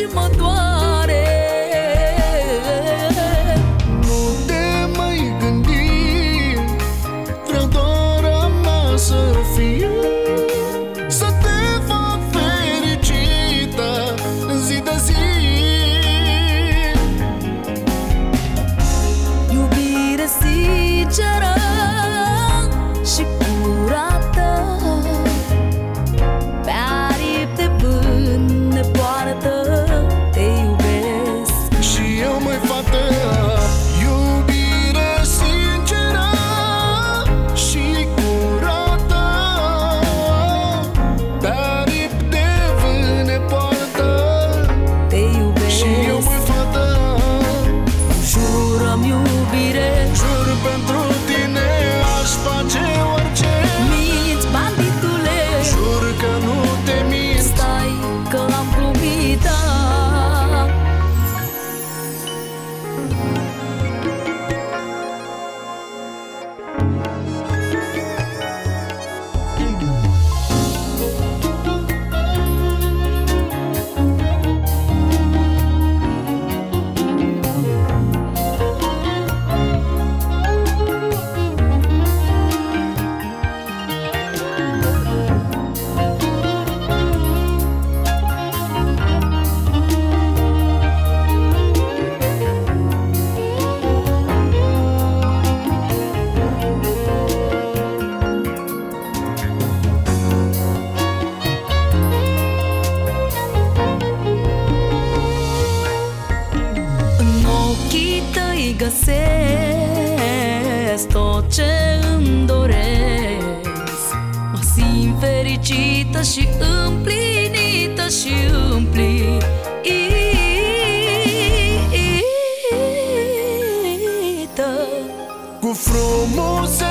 și mă doare. Nu te mai gândi Vreau doar a mea să fiu Să te fac fericită zi de zi. Iubire sinceră și curată găsesc tot ce îmi doresc. Mă simt fericită și împlinită și împlinită. Cu frumusețe